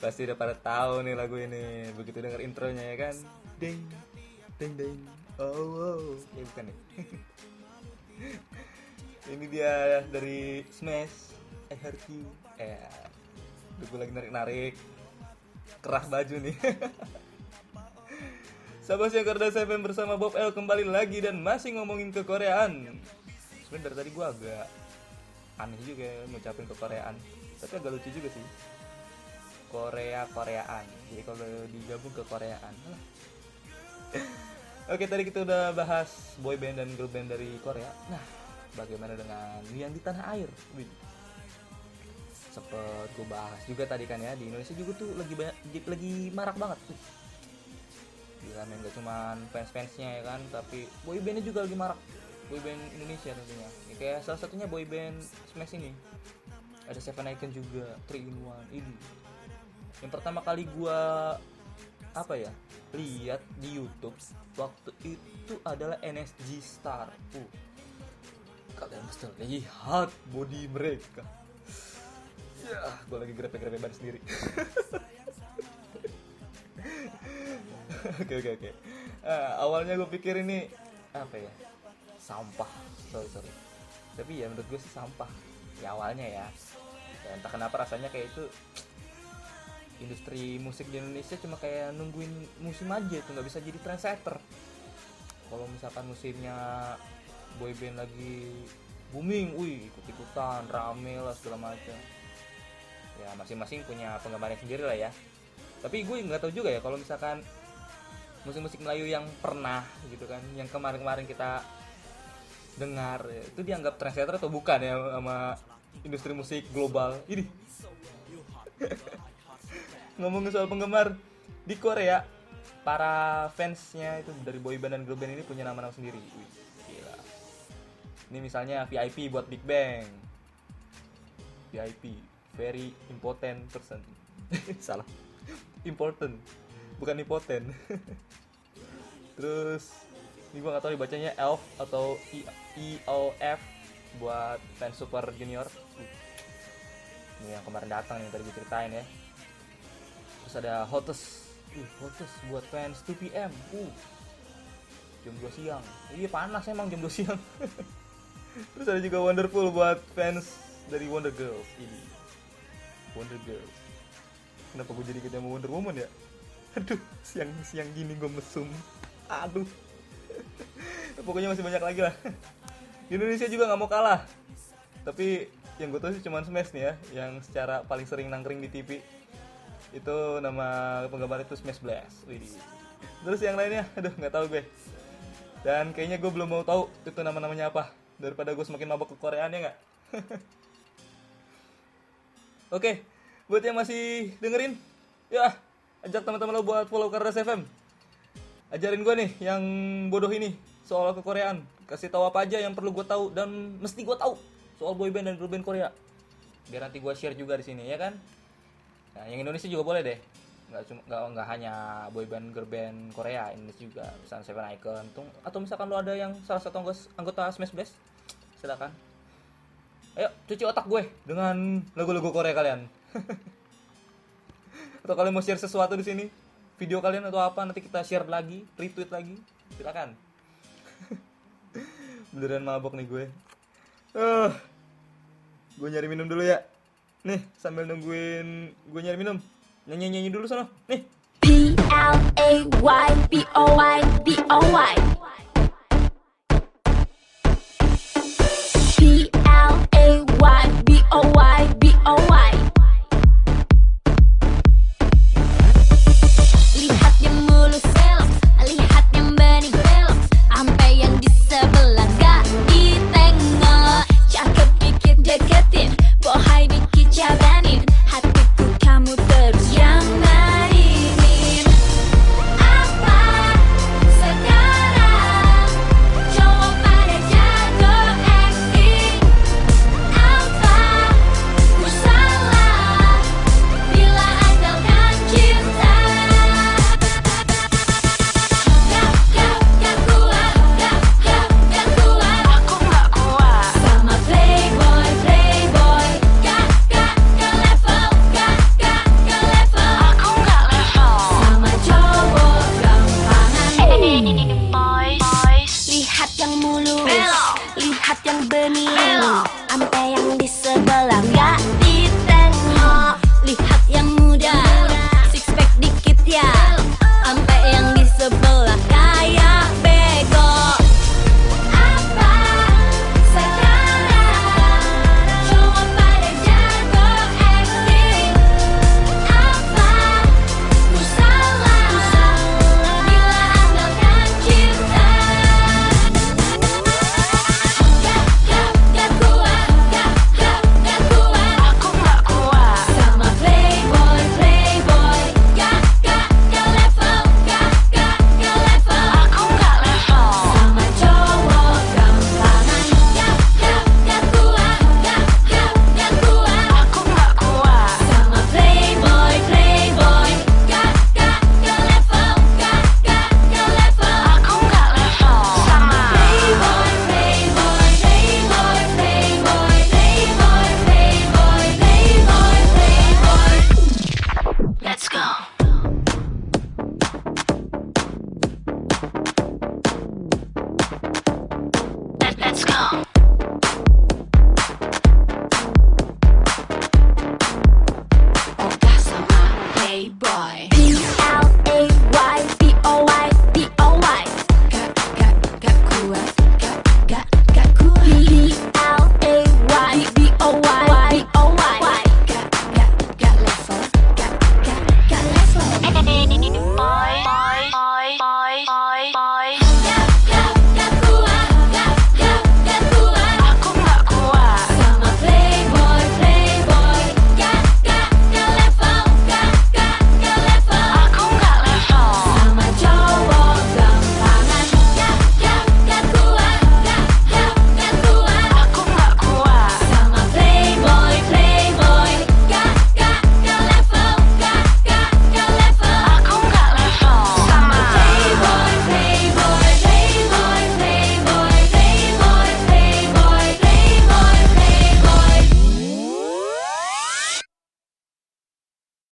Pasti udah pada tahu nih lagu ini. Begitu denger intronya ya kan. Ding ding ding. Oh, oh. Ya bukan nih. ini dia dari Smash I Heart You. Eh, gue lagi narik-narik. Kerah baju nih. Sahabat yang Kerdas FM bersama Bob L kembali lagi dan masih ngomongin kekoreaan. Sebenarnya dari tadi gue agak aneh juga ya ngucapin kekoreaan, tapi agak lucu juga sih. Korea Koreaan. Jadi kalau digabung ke Koreaan. Oke, tadi kita udah bahas boy band dan girl band dari Korea. Nah, bagaimana dengan yang di tanah air? Wih. Sempet gue bahas juga tadi kan ya di Indonesia juga tuh lagi banyak lagi marak banget. Wih. Gila men gak cuman fans-fansnya ya kan, tapi boy bandnya juga lagi marak. Boy band Indonesia tentunya. Ya, kayak salah satunya boy band Smash ini. Ada Seven Icon juga, Three in One, ini yang pertama kali gua apa ya lihat di YouTube waktu itu adalah NSG Star. Uh, kalian mesti lihat body mereka. Ya, gua lagi grepe-grepe ban sendiri. Oke oke oke. Ah, awalnya gue pikir ini apa ya sampah, sorry sorry. Tapi ya menurut gue sih sampah. Ya awalnya ya. Dan entah kenapa rasanya kayak itu industri musik di Indonesia cuma kayak nungguin musim aja tuh nggak bisa jadi trendsetter. Kalau misalkan musimnya boyband lagi booming wih ikut ikutan rame lah segala macam. Ya masing-masing punya penggemarnya sendiri lah ya. Tapi gue nggak tahu juga ya kalau misalkan musik-musik Melayu yang pernah gitu kan yang kemarin-kemarin kita dengar itu dianggap trendsetter atau bukan ya sama industri musik global ini ngomongin soal penggemar di Korea para fansnya itu dari boyband dan girl band ini punya nama-nama sendiri. Wih, gila. Ini misalnya VIP buat Big Bang. VIP very important person. Salah. Important bukan impotent terus ini gua gak tahu dibacanya ELF atau EOF buat fans Super Junior. Ini yang kemarin datang yang tadi gue ceritain ya terus ada hottest uh, hottest buat fans 2PM uh. Jam 2 siang. Iya panas emang jam 2 siang. Terus ada juga wonderful buat fans dari Wonder Girls ini. Wonder Girls. Kenapa gue jadi ketemu Wonder Woman ya? Aduh siang siang gini gue mesum. Aduh. Pokoknya masih banyak lagi lah. Di Indonesia juga nggak mau kalah. Tapi yang gue tahu sih cuma Smash nih ya yang secara paling sering nangkring di TV itu nama penggemar itu Smash Blast. Widih. terus yang lainnya? Aduh nggak tahu gue. Dan kayaknya gue belum mau tahu itu nama-namanya apa. Daripada gue semakin mabok ke Koreaan ya nggak? Oke buat yang masih dengerin ya ajak teman-teman lo buat follow Kardas FM ajarin gue nih yang bodoh ini soal kekoreaan kasih tahu apa aja yang perlu gue tahu dan mesti gue tahu soal boyband dan girl band Korea. Biar nanti gue share juga di sini ya kan Nah, yang Indonesia juga boleh deh. Nggak cuma nggak nggak hanya boyband girl band Korea, Indonesia juga. Misalnya Seven Icon, tung, atau misalkan lo ada yang salah satu anggota, Smash Blast, silakan. Ayo cuci otak gue dengan lagu-lagu Korea kalian. atau kalian mau share sesuatu di sini, video kalian atau apa nanti kita share lagi, retweet lagi, silakan. Beneran mabok nih gue. Uh, gue nyari minum dulu ya. Nih, sambil nungguin gue nyari minum. Nyanyi-nyanyi dulu sana. Nih. P L A Y B O Y